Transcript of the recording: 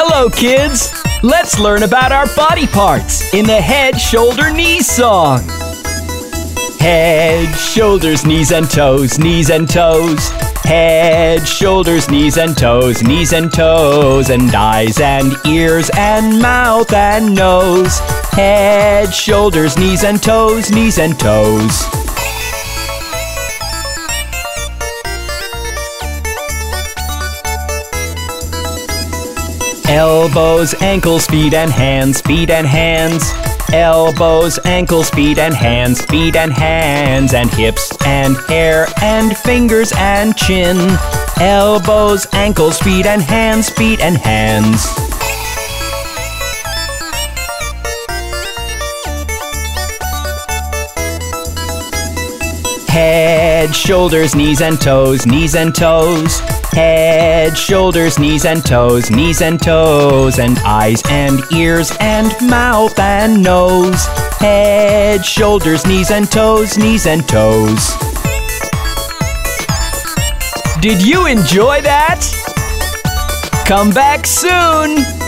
Hello, kids! Let's learn about our body parts in the head, shoulder, knees song. Head, shoulders, knees and toes, knees and toes. Head, shoulders, knees and toes, knees and toes, and eyes and ears and mouth and nose. Head, shoulders, knees and toes, knees and toes. Elbows, ankles, feet and hands, feet and hands. Elbows, ankles, feet and hands, feet and hands, and hips and hair and fingers and chin. Elbows, ankles, feet and hands, feet and hands. Head, shoulders, knees and toes, knees and toes. Head, shoulders, knees and toes, knees and toes, and eyes and ears and mouth and nose. Head, shoulders, knees and toes, knees and toes. Did you enjoy that? Come back soon!